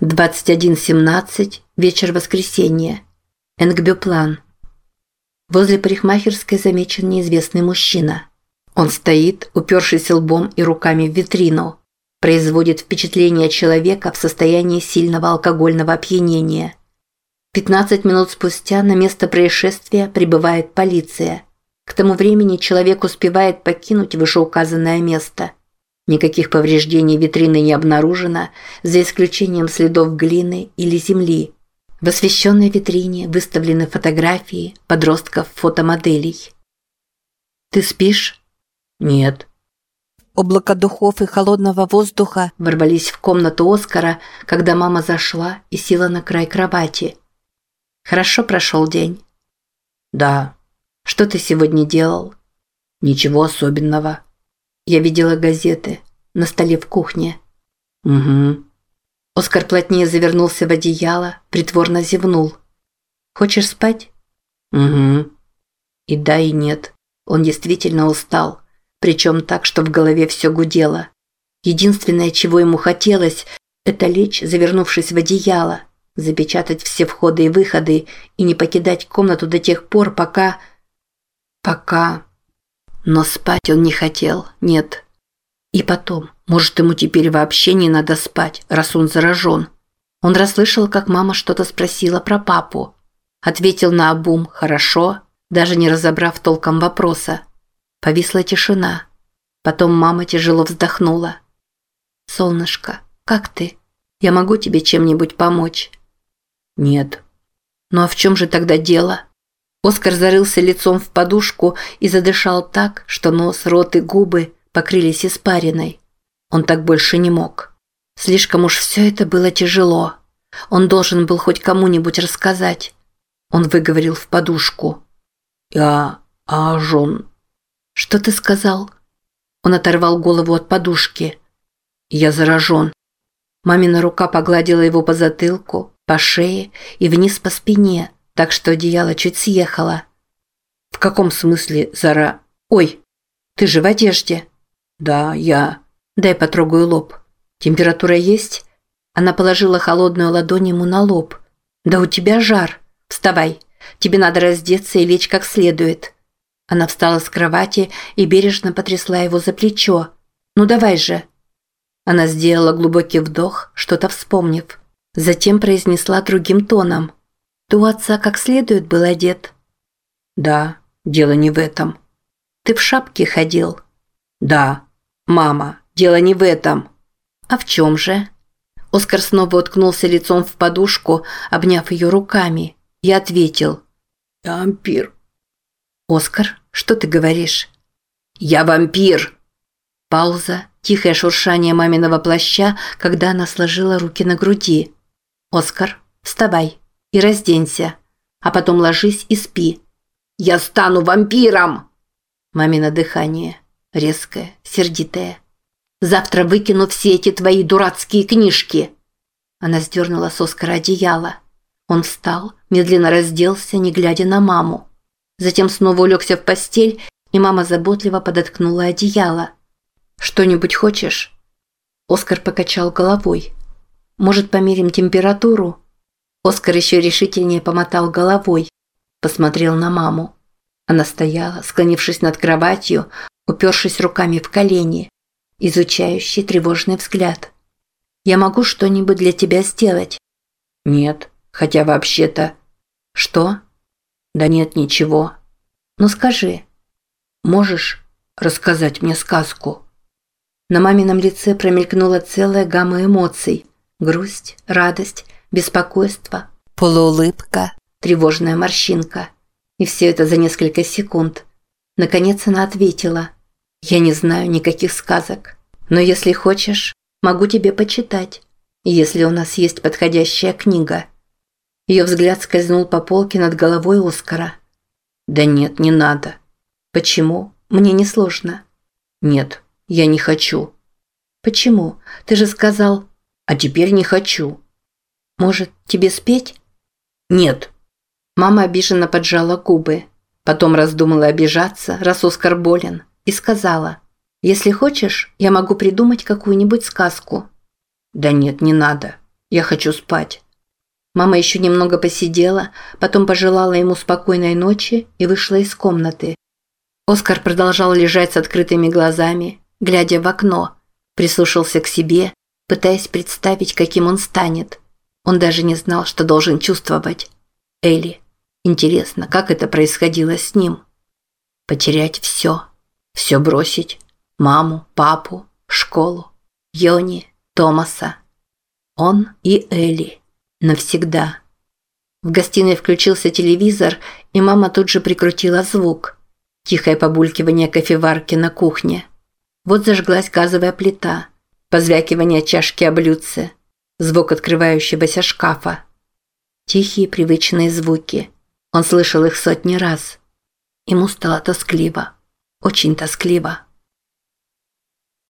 21.17, вечер воскресенья. Энгбюплан. Возле парикмахерской замечен неизвестный мужчина. Он стоит, упершись лбом и руками в витрину. Производит впечатление человека в состоянии сильного алкогольного опьянения. 15 минут спустя на место происшествия прибывает полиция. К тому времени человек успевает покинуть вышеуказанное место. Никаких повреждений витрины не обнаружено, за исключением следов глины или земли. В освещенной витрине выставлены фотографии подростков-фотомоделей. «Ты спишь?» «Нет». Облако духов и холодного воздуха ворвались в комнату Оскара, когда мама зашла и села на край кровати. «Хорошо прошел день?» «Да». «Что ты сегодня делал?» «Ничего особенного». «Я видела газеты на столе в кухне». «Угу». Оскар плотнее завернулся в одеяло, притворно зевнул. «Хочешь спать?» «Угу». И да, и нет. Он действительно устал причем так, что в голове все гудело. Единственное, чего ему хотелось, это лечь, завернувшись в одеяло, запечатать все входы и выходы и не покидать комнату до тех пор, пока... Пока... Но спать он не хотел, нет. И потом, может, ему теперь вообще не надо спать, раз он заражен. Он расслышал, как мама что-то спросила про папу. Ответил на обум «хорошо», даже не разобрав толком вопроса. Повисла тишина. Потом мама тяжело вздохнула. «Солнышко, как ты? Я могу тебе чем-нибудь помочь?» «Нет». «Ну а в чем же тогда дело?» Оскар зарылся лицом в подушку и задышал так, что нос, рот и губы покрылись испариной. Он так больше не мог. Слишком уж все это было тяжело. Он должен был хоть кому-нибудь рассказать. Он выговорил в подушку. «Я... а Жон, «Что ты сказал?» Он оторвал голову от подушки. «Я заражен». Мамина рука погладила его по затылку, по шее и вниз по спине, так что одеяло чуть съехало. «В каком смысле зара... Ой, ты же в одежде?» «Да, я...» «Дай потрогаю лоб. Температура есть?» Она положила холодную ладонь ему на лоб. «Да у тебя жар. Вставай. Тебе надо раздеться и лечь как следует». Она встала с кровати и бережно потрясла его за плечо. «Ну давай же!» Она сделала глубокий вдох, что-то вспомнив. Затем произнесла другим тоном. «Ты у отца как следует был одет?» «Да, дело не в этом». «Ты в шапке ходил?» «Да. Мама, дело не в этом». «А в чем же?» Оскар снова уткнулся лицом в подушку, обняв ее руками. Я ответил. «Я вампир». «Оскар, что ты говоришь?» «Я вампир!» Пауза, тихое шуршание маминого плаща, когда она сложила руки на груди. «Оскар, вставай и разденься, а потом ложись и спи». «Я стану вампиром!» Мамино дыхание, резкое, сердитое. «Завтра выкину все эти твои дурацкие книжки!» Она сдернула с Оскара одеяло. Он встал, медленно разделся, не глядя на маму. Затем снова улегся в постель, и мама заботливо подоткнула одеяло. «Что-нибудь хочешь?» Оскар покачал головой. «Может, померим температуру?» Оскар еще решительнее помотал головой. Посмотрел на маму. Она стояла, склонившись над кроватью, упершись руками в колени. Изучающий тревожный взгляд. «Я могу что-нибудь для тебя сделать?» «Нет, хотя вообще-то...» «Что?» Да нет ничего. Ну скажи, можешь рассказать мне сказку? На мамином лице промелькнула целая гамма эмоций. Грусть, радость, беспокойство, полуулыбка, тревожная морщинка. И все это за несколько секунд. Наконец она ответила. «Я не знаю никаких сказок. Но если хочешь, могу тебе почитать. Если у нас есть подходящая книга». Ее взгляд скользнул по полке над головой Оскара. «Да нет, не надо». «Почему? Мне не сложно». «Нет, я не хочу». «Почему? Ты же сказал...» «А теперь не хочу». «Может, тебе спеть?» «Нет». Мама обиженно поджала губы. Потом раздумала обижаться, раз Оскар болен, и сказала, «Если хочешь, я могу придумать какую-нибудь сказку». «Да нет, не надо». Я хочу спать. Мама еще немного посидела, потом пожелала ему спокойной ночи и вышла из комнаты. Оскар продолжал лежать с открытыми глазами, глядя в окно, прислушался к себе, пытаясь представить, каким он станет. Он даже не знал, что должен чувствовать. Элли. Интересно, как это происходило с ним? Потерять все. Все бросить. Маму, папу, школу, Йони, Томаса. Он и Элли. Навсегда. В гостиной включился телевизор, и мама тут же прикрутила звук. Тихое побулькивание кофеварки на кухне. Вот зажглась газовая плита. Позвякивание чашки о блюдце. Звук открывающегося шкафа. Тихие привычные звуки. Он слышал их сотни раз. Ему стало тоскливо. Очень тоскливо.